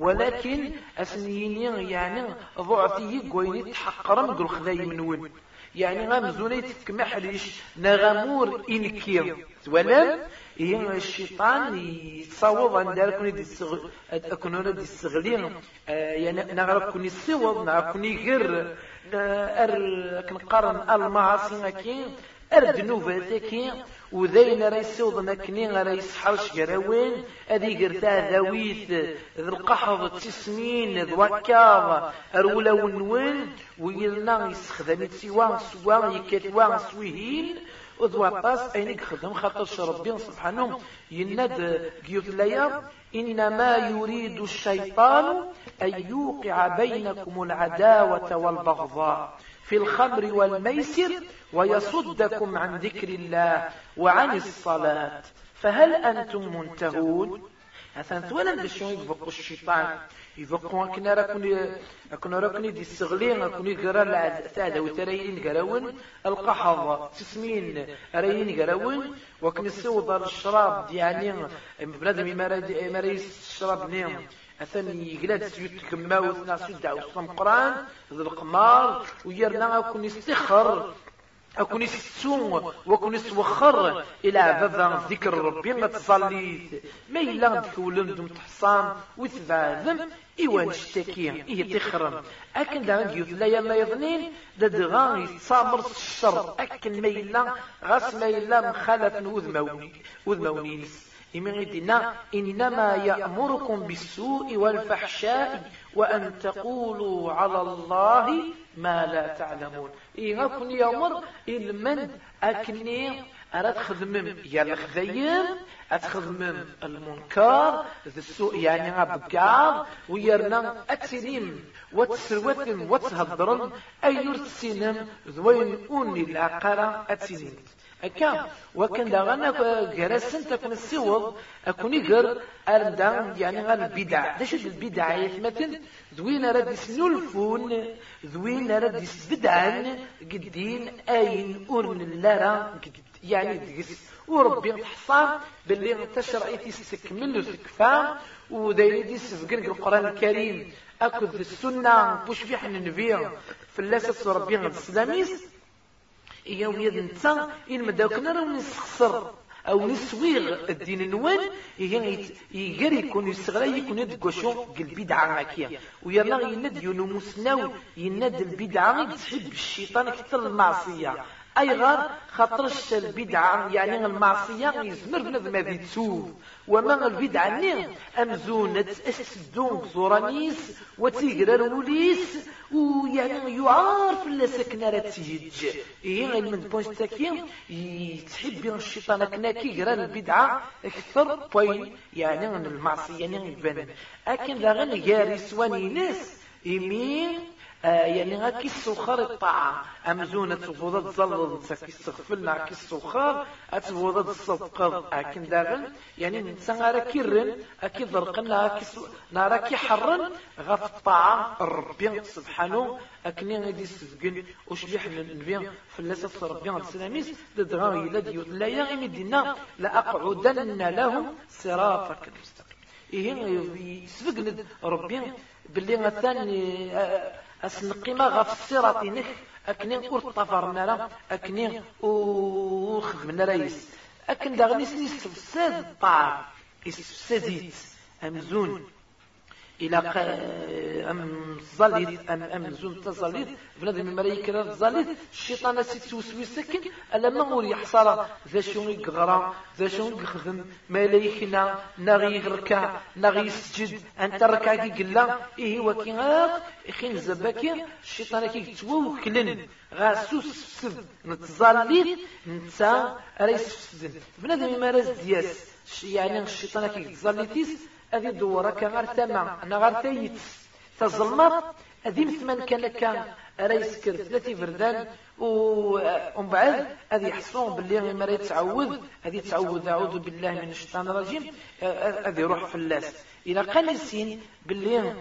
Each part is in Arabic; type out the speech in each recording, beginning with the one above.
ولكن أسنيني يعني ضعفي قويني تحقرم قل خذاي منون يعني غامزوني تكمحليش نغامور إنكير ولم هي الشيطان يتصوض عند كوني دي السغ أكون دي السغلين آه، يعني نعرف كوني السوض نعرف كوني غير ار كنقارن المعاصي كين أر دنوبة كين وذين راه يسوض مكني راه يسحرش قراوين هذي قرتا ذويت ذي القحض تسنين ذوكاض أرولا ونوين ويلنا يسخدم سوا سوا يكتوا سويهين وذواطاس أين خدم خاطر ربي سبحانه. يند قيوت الليا إنما يريد الشيطان أن يوقع بينكم العداوة والبغضاء. في الخمر والميسر ويصدكم عن ذكر الله وعن الصلاة. فهل أنتم منتهون؟ أثنت ولم بشون يفقوا الشيطان؟ يفقوا كنا راكوني كنا راكوني دي السغلين كوني قرا العادة وتريين قراون القحض تسمين ريين قراون وكن السوض الشراب يعني بنادم ما ريس الشراب نيم أثن يقلاد سيوت كماوت ناس يدعو الصم قران ذو القمار ويرنا أكون يستخر أكون يستسوم وأكون يستوخر إلى بابا ذكر ربي ما تصليت. ما إلا تكولن دم تحصان وتبعذم إيوا نشتكي إيه تخرم. أكن دا نجيوث لا يما يظنين دا دغا يتصامر الشر. أكن ما إلا غاس ما إلا مخالف وذ مونيس إمغدنا إنما يأمركم بالسوء والفحشاء وأن تقولوا على الله ما لا تعلمون. إيه أكن يأمر المن؟ أكني أراد خدمم يا الخذيم أتخدمم المنكر ذا السوء يعني غبقار ويرنا أتسليم وتسروتم وتهضرن أي يرتسينم ذوين أوني العقارة أتسليم أكا وكان دا غانا جرسن تكون السوض أكون يقر أردا يعني غير البدع. ليش البدع يثمتن ذوين رد يسنلفون ذوين رد يسبدعن قدين أين أرن اللارا يعني دقس وربي حصان باللي تشرع تستكمل وتكفى ودايري دي سفقن القرآن الكريم. أكد السنة بوش في حن النبي فلاسة ربي السلاميس. إيا ويد نتا إن مداوكنا راه نسخسر أو نسويغ الدين النوان يقر يكون يستغلا يكون يدقشو البدعة هكيا ويلا يند يونو مسناو يند البدعة تحب الشيطان أكثر المعصية. أي غار خاطرش البدعة يعني المعصية يزمر بنادم هذه تسوف وما البدعة ني؟ أمزونة أسدون زورانيس وتيقرر وليس ويعني يعارف لا تيج إيه غير من بونش تاكي يتحب الشيطان كنا كي قرا البدعة أكثر بوين يعني المعصية يعني يبان. أكن لا غير سواني ناس إيمين آه، يعني غا السخر الطاعة أمزونة تفوضة تزلل كي استغفلنا السخر أتفوضة الصدق أكن داغن يعني نسان غا كيرن أكي ضرقنا نارا كي غا في الطاعة ربي سبحانه أكني غادي يسفقن وشبيح النبي فلسة ربي السلاميس ددغا إلا ديوت لا يغي دينا لأقعدن لهم صراطك المستقيم. إيه يسفقن ربي باللي مثلا آه، أسنقيمة غف الصراط نك أكني أور طفرنا لا أكني وخدمنا رئيس. أكن داغني سنيس فساد طاعة إسفساديت أمزون. إلى أم ظليت أم أم زون تظليت بنادم الملايكة ظليت الشيطان سيتوسوي سكن ألا ما مور يحصل ذا شو يقرا؟ ذا شو يخدم؟ ملايكنا نغي يغركا نغي يسجد أنت ركع كي قلا إيه وكي غاق إخين زباكي الشيطان كي توكلن غاسوس سد نتظليت نتا ريس سد بنادم ما راز دياس يعني الشيطان كي تظليتيس أذي دورك غير تما أنا غير تيت تظلمت أذي مثمن كان كان رئيس كر ثلاثي فردان ومن بعد هذه يحصون باللي ما يتعوذ هذه يتعوذ أعوذ بالله من الشيطان الرجيم. هذه يروح في اللاس إلى قال السين باللي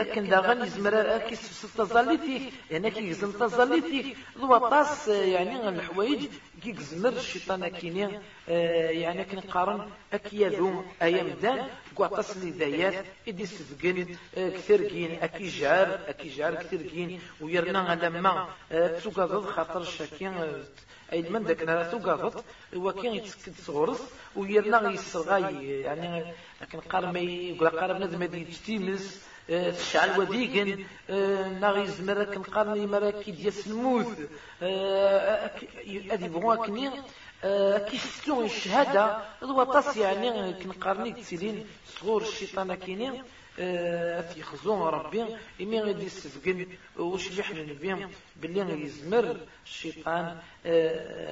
أكن داغن يزمر أكي تظليتي يعني كي يزم تظليتي. ذو يعني الحوايج كي يزمر الشيطان كيني. يعني كن قارن أكي ذو أيام دان قواطاس لي ذايات إدي سفقن كثير كين أكي جار أكي جار كثير كين ويرنا لما تسوق خاطر شاكين أي من ذاك نرى ثقافت وكان يتسكت صغرس ويرنا يسرغاي يعني لكن قال ما يقول قال بنادم هذه تشتيمس تشعل وديقن ناغي زمر كنقارني مرا كي ديال الموت هذه بغوا كيشتو الشهادة هو طاس يعني كنقارني كتسيلين صغور الشيطان كينين في خزون ربي إمي غادي يستفقن وش يحمل بهم باللي يزمر الشيطان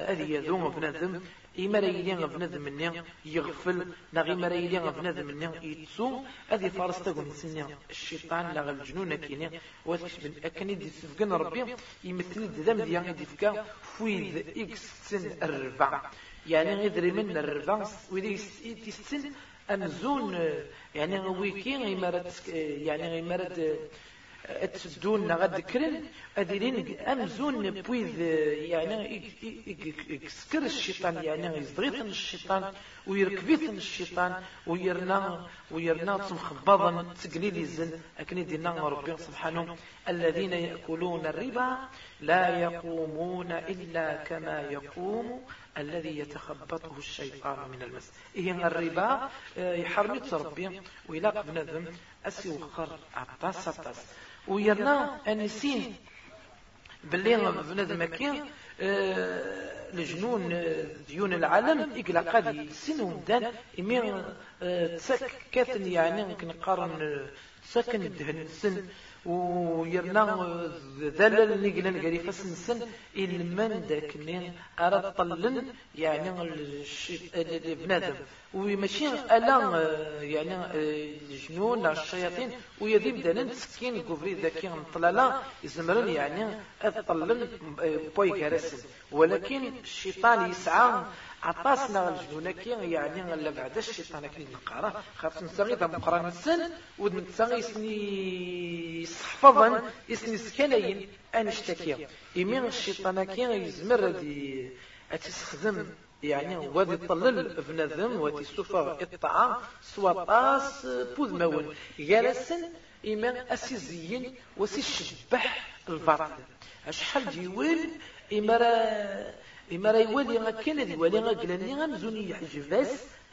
هذه يذوم بنادم إما راه يلي بنادم مني يغفل لا غير راه يلي مني يتسو. هذه فارس تقول سنيا الشيطان لا الجنون كيني وتكتب أكن يدي سفقن ربي يمثل ذم ديال يدي فكا فويد إكس سن الربع. يعني غير من الربع ويدي سن أمزون يعني ويكي يعني إمارات تسدون غد كرن؟ أديرين أمزون بويذ يعني يسكر الشيطان يعني يزغيثن الشيطان ويركبيثن الشيطان ويرنا ويرنا تمخبضا تقليل الزن أكن دينا ربي سبحانه الذين يأكلون الربا لا يقومون إلا كما يقوم الذي يتخبطه الشيطان من المس. إيه الربا يحرمي ربي ويلاق بنادم أسي وخر عطاس عطاس. ويرنا أنسين باللي بنادم كي الجنون ديون العالم إقلا قد سنهم دان إمين تسك كاتن يعني كنقارن سكن الدهن سن ويرنا ذلل نقلن قريفة سنسن من ذاك اللي أراد طلن يعني بنادم وماشي ألا يعني الجنون الشياطين ويدي بدنا نسكين كفري ذاكي نطلالا يزمرن يعني أطلن بوي ولكن الشيطان يسعى عطاسنا الجنون كي يعني لا بعد الشيطان كي نقرا. خاص نسغي ذا مقران السن ود نسغي سني صحفظا اسني سكنين انشتكي يمين الشيطان كي يزمر دي اتستخدم يعني وادي طلل بنادم وادي سوفا الطعام سوا طاس بوذ مون جالسن إما أسيزيين وسي شبح الباطل. أشحال ديوال إما إما راه يولي كان هذا يولي غاكلاني غامزوني يحجباس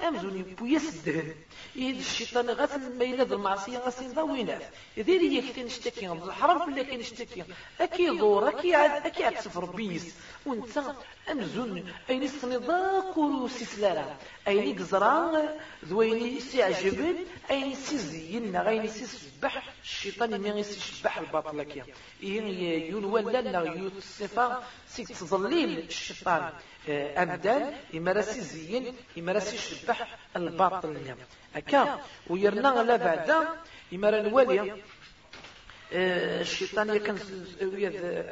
أمزوني بويس الدهن إيه الشيطان غاس ما يلاد المعصية غاس ينضوينات إذا لي يكتي نشتكي الحرام في اللي نشتكي أكي دور أكي عاد أكي عاد سفر بيس. وانت أمزون أين الصنضاق سيسلالة أين قزران ذويني سيعجبن أين سيزين أين سيسبح الشيطان من يسبح الباطل كي. إيه يون ولا لا يوصفا سيك تظليل الشيطان. أمدان إما راسي زين إما راسي شبح الباطل. أكا ويرنا لا بعد إما راه نوالي الشيطان يكن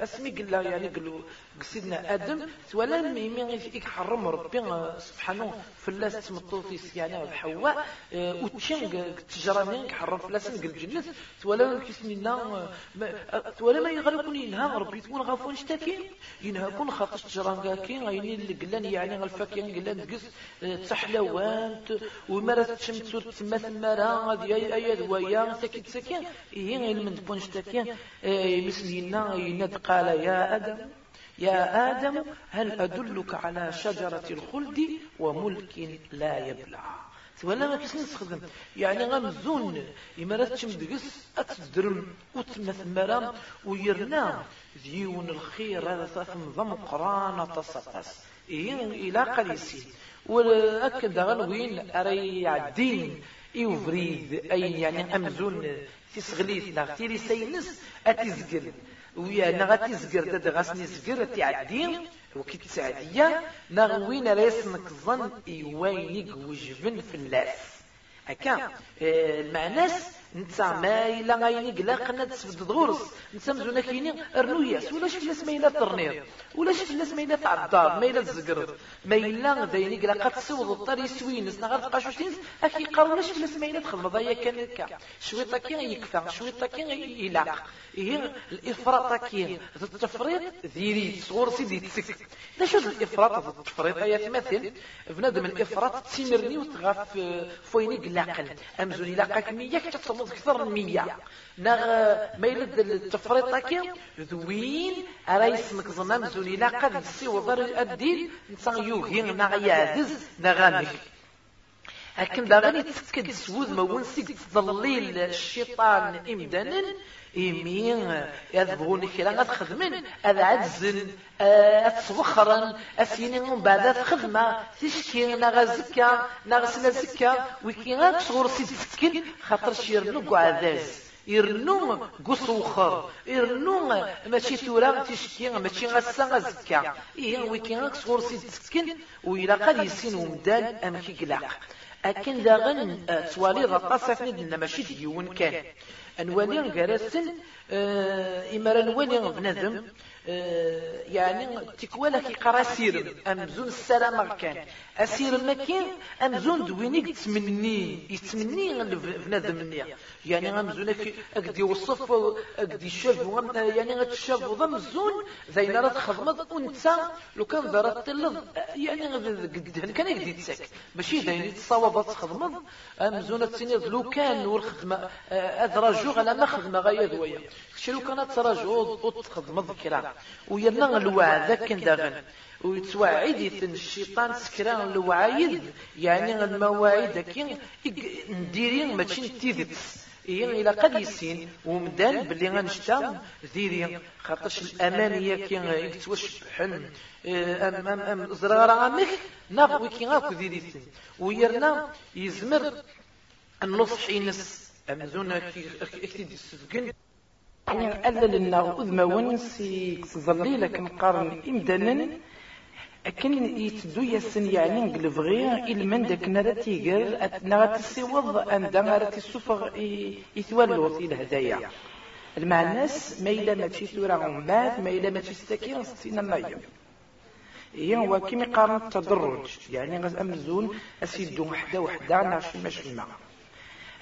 أسمي قال يعني قالوا سيدنا آدم ولا ميمي يحرم ربي سبحانه فلاس تمطوطيس يعني بحواء وتشان تجرانين حرم فلاس قال الجنة ولا كيسمينا ولا ما يغلبون ينهى ربي تكون غافون اشتكي ينهاكون خاطر تجران كاين غيني اللي يعني الفاكهه قلان تقص تحلوان ومرة تشمت تما ثمارة هذه اي دوايا ساكت ساكن هي غير من تبون اشتكي مسلينا يناد قال يا آدم يا آدم هل أدلك على شجرة الخلد وملك لا يبلع? ولا ما كيس نستخدم. يعني غمزون إمارات تشمدقس أتدرم وتمثمرا ويرنا ديون الخير هذا ثم قرانة تصطس إيه إلى قليسي. والأكد غنوين أري عدين يوفريد أي يعني أمزون. تسغليت نغتيري سينس أتزقل ويا نغتي زقر داد غاسني زقر تعدي وكي تسعدية نغوين ريس نكظن إيوينيك وجبن في اللاس هكا المعناس نتا ما إلا غايني قلاق تسبد دغورس نتا مزونا كيني رنوياس ولا شف لاس ما إلا ترنير ولا شف لاس ما إلا تعدار ما إلا تزقر ما إلا ذايني قلاق تسوض الطري سوينس نغار تقاشوشتين أكي قارو لا شف لاس ما إلا تخدم ضايا كان كا شويطا كي يكفى شويطا كي يلاق هي الإفراط كي التفريط ذيري صغور سيدي تسك دا شو الإفراط التفريط هي مثل بنادم الإفراط تيمرني وتغاف فويني قلاقل أمزوني لاقاك مية كتصمد أكثر من مية. نغ ما يلد التفريط كي ذوين أرايس مكزنا مزوني لاقا السي وضر الدين. نسان يوهي نغ يعزز. نغانك لكن دا غادي تسكد سوود ما ونسيك تضليل الشيطان إمدانا إيمين يذبغون كلا غتخدمن هذا عجزن أتوخرن أسيني من بعد خدمة تشكي نغا زكا نغا سلا زكا ويكي غاك شغور سيد سكين خاطر شيرنو قعداز يرنو قصوخر يرنو ماشي تورا تشكي ماشي غسا غزكا إيه ويكي غاك شغور سيد سكين ويلا قد يسين ومدان أمكي قلاق أكن داغن توالي غطاس فني ماشي ديون كان. أنوالي غرسن آه، إمارا نوالي آه، يعني تكوالا كي قرا سيرم أمزون السلام كان. أسير مكين أمزون دوينيك تمني يتمني بنادم النية يعني أمزون أكدي وصف أكدي شاف يعني غتشاف ضمزون زي نرى تخدمت وانت لو كان ذرا تلظ يعني قد كان يقدي تساك ماشي دايني تصاوب تخدمت أمزون تسيني لو كان والخدمة أدرجو على ما خدمة غاية ذويا شلو كانت تراجعو وتخدمت كرا ويرنا الوعد كان داغن ويتوعد الشيطان سكران الوعيد. يعني المواعيد كي نديرين ماشي تيدت إيه إلى قد يسين. ومدان باللي غنشتا ذيري خاطرش الأمانية كي يتوشبحن. أم أم أم زرارة عمك ناف كي غاكو ذيريتن ويرنا يزمر النصح ينس. أمزونا كي تسفقن يعني ألا لنا أذمون سي لك نقارن إمدانا أكن يتدو يسن يعني نقلبغي إلمن داك نرى تيقر نرى تسيوض أندا نرى تسوفغ يتولو في الهدايا المعناس ما إلا ما تشي ثورة عمات ما إلا ما تشي ستاكين ستين مايو. هي هو كيما قارن التدرج يعني غاز أمزون أسيدو وحدة وحدة نعرف ماشي الماء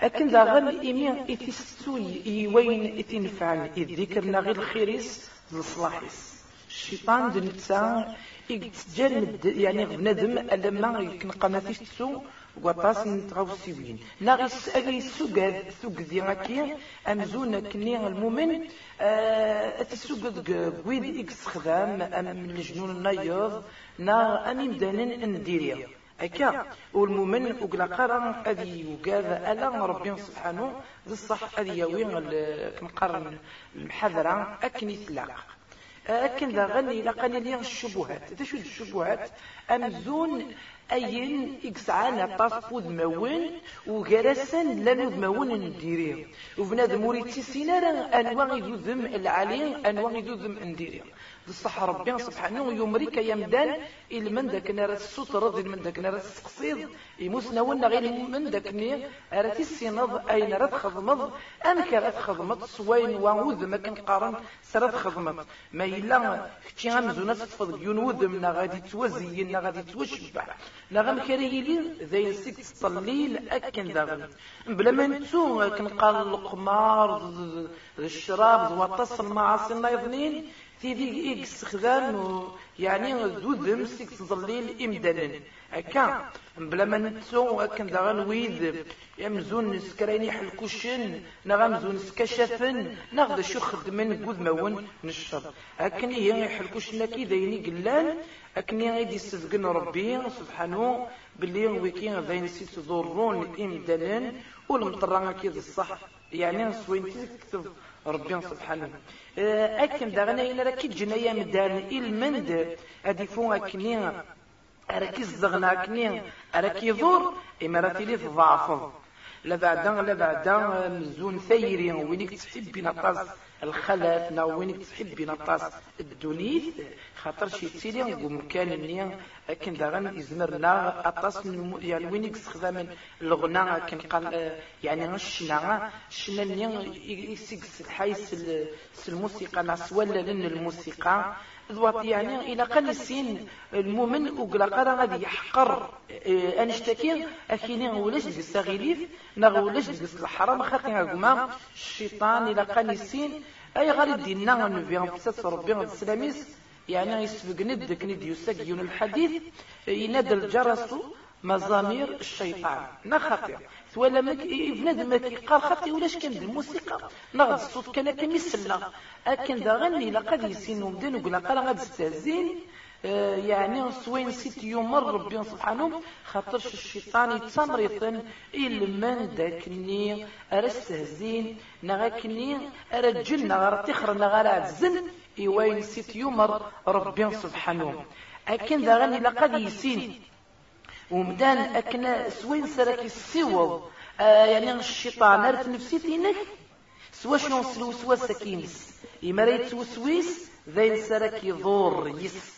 أكن ذا غل إيمي إتستوي وين إتنفعن إذ ذكرنا غير الخيريس لصلاحيس الشيطان دنتا يتجرد يعني بنادم لما يكنقى ما فيش تسو وطاس نتغوسيوين. ناغيس أغي سوق سوق ذي غاكي أمزون كني المؤمن آه تسوق قويد إكس خدام أم الجنون النيض نا أمي مدانن نديريا أكا. والمؤمن وقلا قرن أذي وقاذ ألا ربي سبحانه ذي الصح أذي يوين كنقرن المحذرة أكن يتلاق. أكن ذا غني لقني لي الشبهات. ذا شو الشبهات؟ أمزون أين إكسعانا طاسفود موين وغرسان لانو موين نديريه وبنادم موريتي تيسينا أنواع يذم العالي أنواع يذم نديريه بصح ربي سبحانه يمريك يمدان إلى من داك نار السطر من داك نار السقصيد يموسنا ونا غير من داك ني. السينض أين رد خضمض أنك رد خضمض سوين وعوذ ما كان قارن سرد خضمض ما إلا كتي غمزونا تفض ينوذ من غادي توزي نا غادي توشبع نا غم كريلي ذي سيك تصليل أكن ذا بلا ما نتو كنقال القمار الشراب زواطس المعاصي النايضنين. تيدي إكس خدام يعني ذو سيك تظليل إمدانا هكا بلا ما نتسو هكا دا غنويد يمزون سكريني حلكوشن نغمزون سكشفن ناخذ شو خدمن قد مون نشر هكا هي يحلكوشن كي دايني قلان أكني غيدي يستذقن ربي سبحانه باللي ويكي نسيت تضرون إمدانا والمطران كيد الصح يعني سوين تكتب. ربي سبحانه. آه، أكن داغنا إلا راكي جنايا مدان المند أدي فون أكني أراكي الزغنا أكني أراكي ضور إما راتي لي تضعفض. لا بعدا لا بعدا مزون ثيري وينك تحبي نطاس الخلف نا وينك تحبي نطاس الدنيث خاطر شي تيلي ومكان ني لكن داغن يزمرنا أطاس يعني وينك استخدام الغنى؟ كان قال يعني الشنا الشنا ني يسكس الحيس الموسيقى ناس ولا لن الموسيقى. ذوات يعني إلى قل السين المؤمن وقلا قرا غادي يحقر. آه أنشتكي أكيني ولاش دقس غيليف نغ ولاش دقس الحرام خاطي هاكما الشيطان إلى قل السين أي غادي دينا نبي بسات ربي السلاميس. يعني يسبق ند يسجن الحديث. ينادى الجرس مزامير الشيطان. نخطر ولا مك بنادم قال خاطي ولاش كان الموسيقى نغد الصوت كان كمثل أكن دا غني لقد يسين ومدن وقال قال غاد استهزين آه، يعني سوين سيت يمر ربي سبحانه. خاطرش الشيطان يتمريطن إلمن داكني أرى استهزين. نغاكني أرى الجنة غير تخر نغار عزن إيوين سيت يمر ربي سبحانه. أكن ذا غني لقد يسين. ومدان أكنا سوين سرك السيوض آه يعني الشيطان رت نفسيتينك سوا شنو سلوسوا سكينس. إما ريت وسويس ذين سرك يضور يس.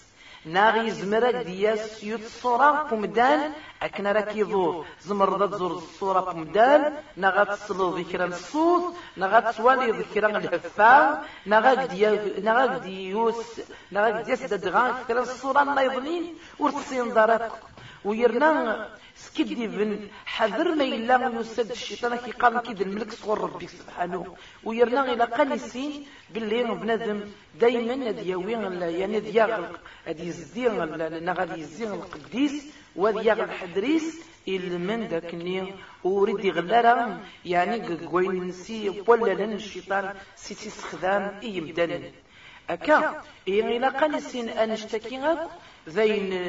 ناغي زمرك دياس يوت الصورة كمدان أكنا راك يضور زمر ذات زور الصورة كمدان ناغا تصلو ذكرى الصوت ناغا تسوالي ذكرى الهفا ناغا ديا ناغا ديوس ناغا دياس دادغان ذكرى الصورة نايضنين ورتصين دارك ويرنا بن حذر ما إلا يسد الشيطان كي قال كيد الملك صغر ربي سبحانه. ويرنا إلى قنسين باللي بنادم دايما دياوي يعني دياغ هادي يزدي غادي يزدي القديس ودياغ الحدريس من داكني وريد يغلارا يعني قوين نسي ولا لن الشيطان سيتي استخدام إي مدن أكا؟ إيه إلى قنسين أنشتكي زين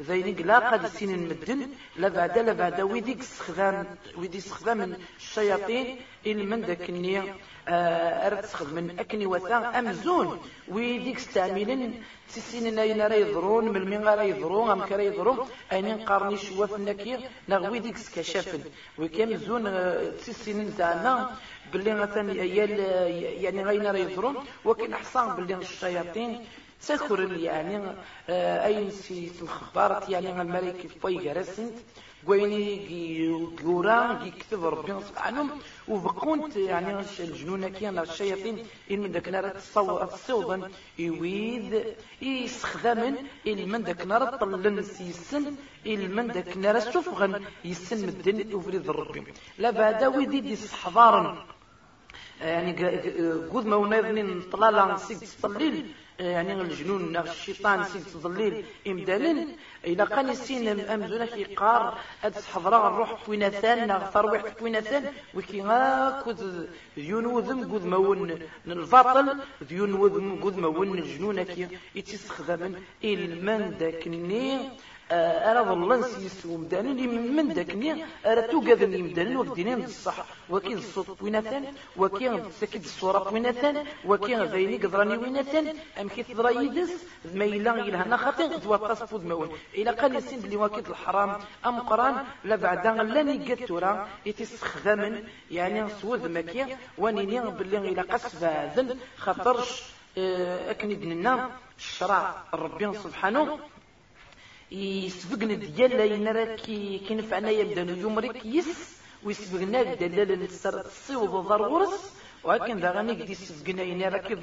زين قلا قد سين المدن لا بعد لا بعد ويديك استخدام ويدي استخدام الشياطين من ذاك النية أرد من أكني وثا أمزون. ويديك استعملن تسين ناين راه يضرون من المين راه يضرون أم كرا يضرون. أين قارني شواف النكير نغوي ديك سكشافن. وكام زون آه، تسين زعما باللي مثلا يعني غينا راه يضرون. وكان حصان باللي الشياطين. سكر يعني آه، أي سي مخبارات يعني الملك في فوي جرسنت ويني جورا يكتب ربي سبحانه وبقونت يعني الجنون كان الشياطين إن من ذاك نار تصوضا يويد يستخدم إن من ذاك نار طلن سيسن إن من ذاك نار سفغا يسن مدن يفرض ربي. لا بعد ويدي دي يعني قد ما ونظنين طلالا سيد يعني الجنون الشيطان سيد تضليل إمدالا إلا كان السين أمزونا كي قار هاد حضرة الروح كويناتان نغفر واحد كويناتان وكي غاكود ينوذم قد مون الباطل ينوذم قد مون الجنون كي يتستخدم إلمن داك أرى ظلن سيس ومدانن من داكني. أرى توقذن يمدانن وكدينين الصح وكين الصوت ويناتان وكين سكيد الصورة ويناتان وكين غيني قدراني ويناتان أم كي تضرا يدس ما إلا إلهنا خاطين تواطاس فود موان إلا قال يسين بلي واكد الحرام. أم قرآن لا بعد لاني قتورا يتستخدمن يعني سود مكي وانيني بلي إلا قصف ذن خاطرش آه، أكني بننا الشرع ربي سبحانه. يسبقنا ديال ينرا كي كنفعنا يبدا يمرك يس ويسبقنا دلال نتسر تصيوض ضرورس ولكن ذا غني قد يسبقنا ينرا كي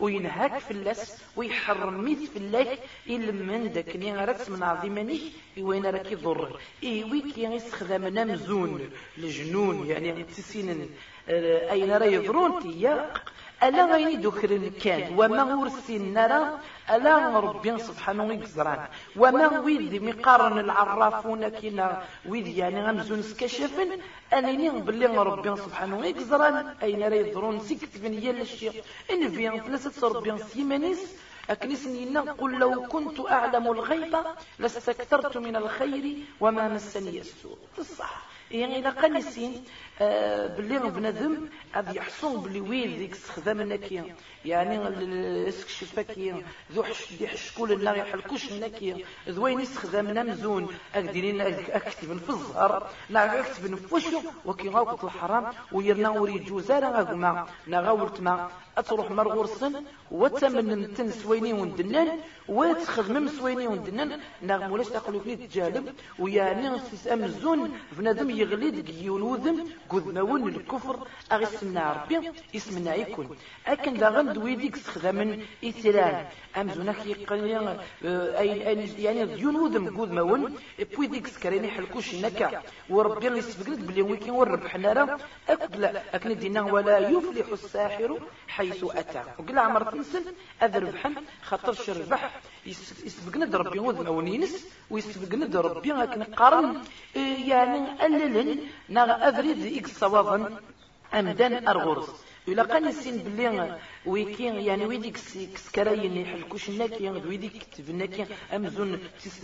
وينهاك في اللاس ويحرم ميت في اللاك إلا من داك ني رات من عظيمانيك وين راه كيضر. إي ويكي يستخدمنا مزون الجنون يعني تسينن آه، أين راه يضرون تيا ألا غيني دوكرن كان وما ورسين نرى ألا ربي سبحانه يقزران وما ويد مقارن العرافون كنا ويد يعني غمزون سكشفن أنني باللي ربي سبحانه يقزران أين راه يضرون سكت من يلا الشيء إن في ثلاثة ربي سيمانيس. أكنسني قل لو كنت أعلم الغيب لاستكثرت من الخير وما مسني السوء. الصح يعني إلا آه باللي بنادم هذا يحصون باللي وين ديك استخدام نكيا يعني الشفاكيا ذو حش دي حشكول النار يحلكوش النكيا ذوين استخدامنا مزون. أكدينين أكتب في الزهر. لا أكتب نفوشو وكي غاوكت الحرام. ويرنا وري جوزارا أغما نغاولت ما أتروح مرغورسن وتمن تن سويني وندنان وتخدم سويني وندنان نغمولاش تقولوا فيه تجالب ويعني أمزون. بنادم يغلي دك يولوذم قذناون الكفر؟ أغسمنا ربي اسمنا يكون. أكن دا غندوي ديك استخدام إثران أمزون أكي قليا يعني يولوذم قذناون بوي ديك سكريني حلكوش نكا وربي يسبقلت بلي ويكين وربح نارا أكلا أكن دينا ولا يفلح الساحر حيث أتى. وقل عمر تنسل أذا ربحا خاطر شربح. يسبقنا ربي وذناون ينس ويسبقنا ربي أكن قارن يعني أللن نغ أفريد إكس صوابا أمدان أرغرس. إلا قال السين بلي ويكين يعني ويديك سكراين يحلكوش الناكي ويديك كتب الناكي أمزون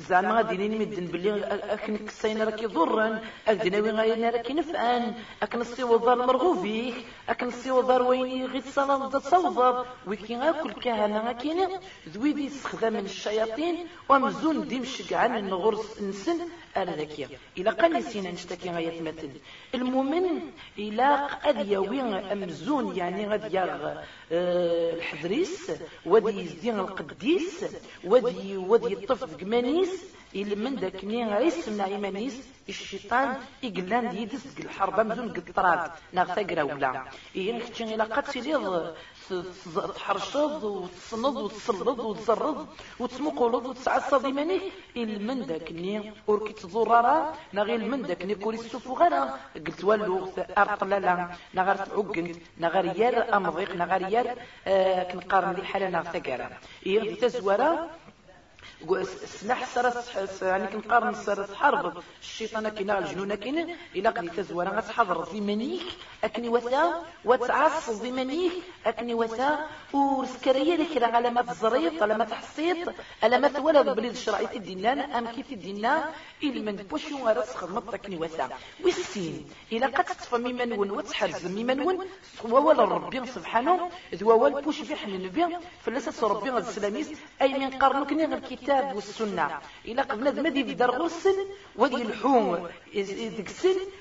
زعما غادي نمدن بلي أكن كسين راكي ضرا أكدنا وين غاينا راكي نفعان. أكن الصيوضار مرغوب أكن الصيوضار وين غير تصاوض تصوضر ويكين أكل كهنة كاين ذويدي استخدام الشياطين. ومزون ديمشق عن الغرس نسن. أنا ذكية إلى قال سينا نشتكي غاية مثل المؤمن إلى قد يوي أمزون يعني غد يغ آه، الحدريس ودي يزدين القديس ودي ودي يطف قمانيس إلى من ذاك ني غيس من إيمانيس الشيطان إقلان يدس الحرب مزون قد طراد ناغ ولا. إيه نكتشن إلى قد تليض تحرشض وتصنض وتصلض وتزرض وتسمقولض وتسعصد إيمانيك من ذاك ني وركي تضرر نغير من ذاك ني كوري السفو غير قلت والو أرطلالا نغار تعقنت نغار يار أمضيق نغار يار آه كنقارن لي حالة ناغ تقرا إيه تزورا سلاح سرس يعني كنقارن سرس حرب. الشيطان كينا الجنون كينا. إلا قد تزورا غتحضر زمانيك أكني وثا وتعص زمانيك أكني وثا ورسكرية لك على ما تزريط على ما تحصيط على ما ولا بليد الشرعي تدينا ام كيف تدينا إلى من بوشو راسخ خدمت أكني وثا والسين. إلا قد تطفى ممن ون وتحرز ممن ون. ولا ربي سبحانه. ذو وال بوش في حنا نبي فلسة ربي السلاميس أي من قرنك غير الكتاب الكتاب والسنة. إلا قبل ما دي بدر غسن ودي الحوم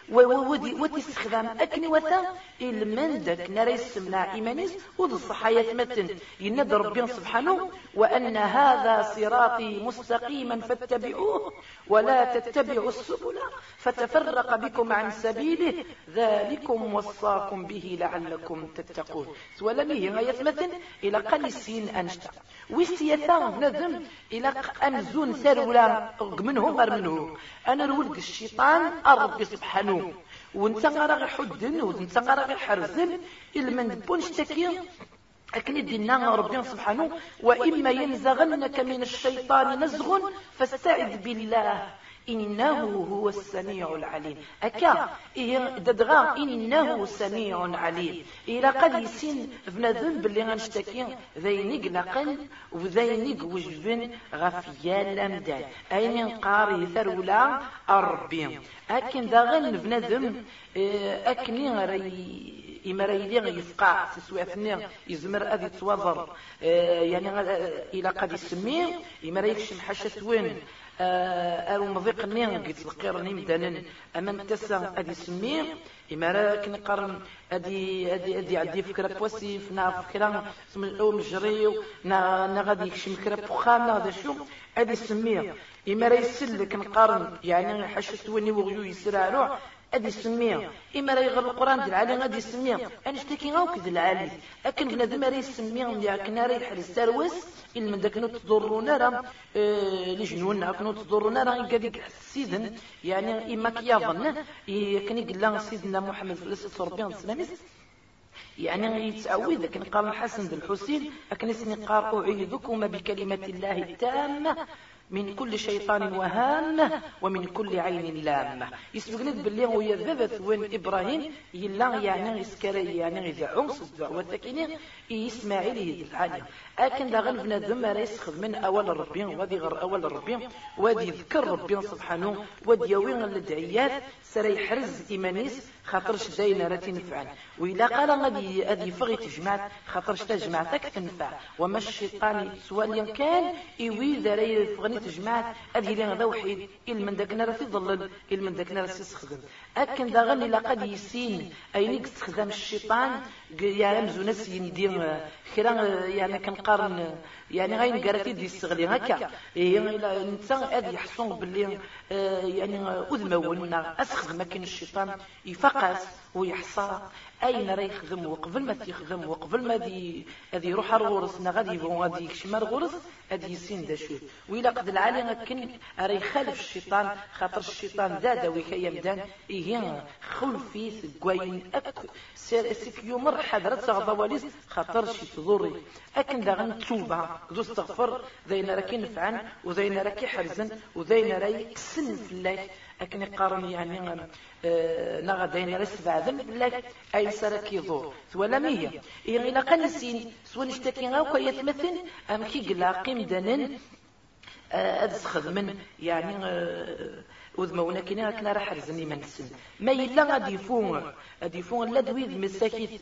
ودي استخدام أكني وثا. المن داك نرى يسمنا إيمانيس ودي الصحايا متن يند ربي سبحانه وأن هذا صراطي مستقيما فاتبعوه ولا تتبعوا السبل فتفرق بكم عن سبيله. ذلكم وصاكم به لعلكم تتقون. ولم هي غاية مثل إلى قل السين أنشتا. ويستيثا ندم إلى أمزون ثرولا منهم غير منه. أنا الولد الشيطان أربي سبحانه. وانت غير حدن وانت غير حرزن إلا من بونش تكي أكن دينا ربي سبحانه. وإما ينزغنك من الشيطان نزغ فاستعذ بالله. إنه هو السميع العليم. أكا إيه ددغا إنه سميع عليم. إلى قد يسين بنادم باللي غنشتكي ذينيق نقل وذينيق وجبن غفيا لمدان أين قاري ثرولا أربي. أكن داغن بنادم إيه، أكني غري إما رايلي يفقع سسواتني يزمر أذي إيه، يعني إلى قد يسميه إما رايكشم حاشة وين أرو مضيق نين قلت القير نيم دانن أما تسا أدي سمي إما كن قرن أدي أدي أدي عدي فكرة بوسيف نا فكرة سم أو مجري نا نا غادي يكشم فكرة بخام هذا شو أدي سمي إما راه يسلك نقارن يعني حشت وني وغيو يسرع أدي سمية. إما راه يغر القرآن ديال العالي غادي يسميه أنا شتكي غاو كذا العالي. لكن بنادم راه يسميه لكن راه يحرز سروس إلا من ذاك تضرونا راه لجنون كنو تضرونا راه قال سيدن يعني إما كيظن كان يقول سيدنا محمد صلى الله عليه وسلم يعني يتعوذ لكن قال الحسن بن الحسين لكن اسمي قال أعيذكما بكلمة الله التامة. من كل شيطان وهامة ومن كل عين لامة. يسبقني باللي ويا ذبث وين إبراهيم يلا يعني يسكري يعني إذا عمس الدعوة تكيني إسماعيل يدعاني أكن دا غنب راه يسخذ من أول ربي وادي غير أول ربي وادي يذكر ربي سبحانه وادي يوين الدعيات سرى يحرز إيمانيس خاطرش داينا راه تنفعل وإلا قال غادي غادي يفغي تجمع خاطرش تجمعتك تنفع. وما الشيطان سواليا كان إيوي ذا تجمع هذه لي هذا وحيد إل من داك راه تضلل إل من داك راه تستخدم أكن دا غني لا قد يسين أينيك تستخدم الشيطان. يا رمزو ناس يندير كرا يعني كنقارن يعني غاين قراتي دي يستغلي هكا. يعني الانسان هذا يحصون باللي آه، يعني اذمون اسخذ ما كاين الشيطان يفقس ويحصى. أين راه يخدم وقبل ما تيخدم وقبل ما دي غادي يروح الغرس غادي غادي يكشم الغرس غادي يسين دا شوف. وإلا قد العالي كن راه يخالف الشيطان خاطر الشيطان زاد وكي يمدان إيه خلفي ثقوين أك سيك يمر حضرت تغضواليس خاطر شي تضري. أكن دا غنتوبة ذو استغفر ذينا راكي نفعن وذينا راكي حرزن وذينا راكي كسن في الله. أكن قارن يعني آه نغدين رس بعدم لك أي سرك يضور ولا مية إيه إلا قنسين سوى نشتكي غاو كي يتمثل أم كي قلاقي مدنن أدس من. يعني وذمونا كنا كنا راح رزني من السن ما يلا غادي يفون غادي يفون لا دويد مساكيت.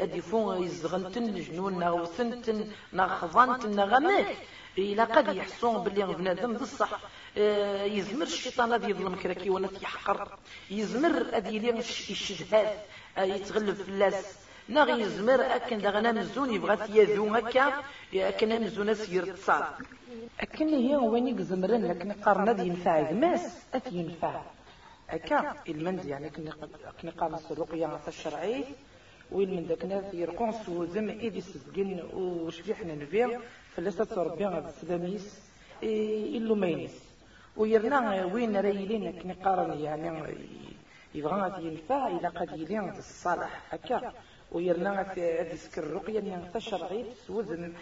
غادي يفون يزغنتن الجنون نغوثنتن نغخضنتن نغمك إلا قد يحسون باللي بنادم بصح آه، يزمر الشيطان هذا يظلم كراكي وأنا يحقر يزمر هذا يلي الشجهات آه، يتغلب في اللاس ناغ يزمر أكن دغنا مزون يبغى يذو هكا أكن مزون سير تصال أكن هي وين يزمرن لكن قارنا دي ينفع ماس؟ ات ينفع هكا المند يعني كنا قام الرقيه الشرعي. وين من ذاك ناس يرقون سوزم إيدي سبقين وشبيحنا نبيع. فلسة ربي غاد السلاميس إلو مينيس ويرنا وين ريلين كني قارن يعني يبغى غادي ينفع إلى قد يلين الصالح هكا. ويرنا سكر الرقية اللي انتشر عيد وزن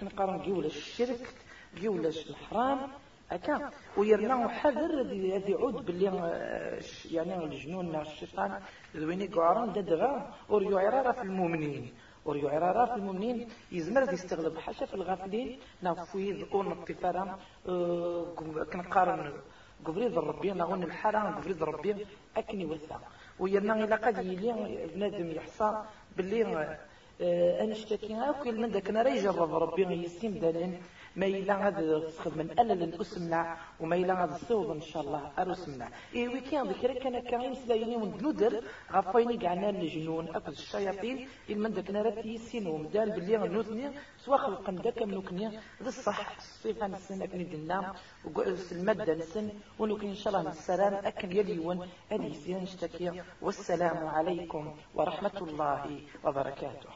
كنقارن جولة الشرك جولة الحرام هكا. ويرنا حذر هذه عود باللي يعني الجنون الشيطان ذويني قعران ددغا عرارة في المؤمنين. عرارة في المؤمنين يزمر يستغلب حاشا في الغافلين نافويذ اون الطفارة أه كنقارن قبريض ربي نغون الحرام قبريض ربي أكني وثا ويرنا إلا قد يلي بنادم يحصى باللي أه أنشتكي هاكل من ذاك نرى يجرب ربي يسيم دالين ما إلا غاد تخدم ألا أسمع وما إلا غاد تصوب إن شاء الله أرسمنا. إيه ويكان ذكر كان كاين سلايني وندلودر غفايني قعنا الجنون أكل الشياطين إلمن داك نارتي يسين ومدال باللي غنوثني سوا خلقا داك منوكني ذا الصح الصفة نسن أكني دلنا المادة نسن ونوكني إن شاء الله السلام أكن يليون هذه سيان اشتكي. والسلام عليكم ورحمة الله وبركاته.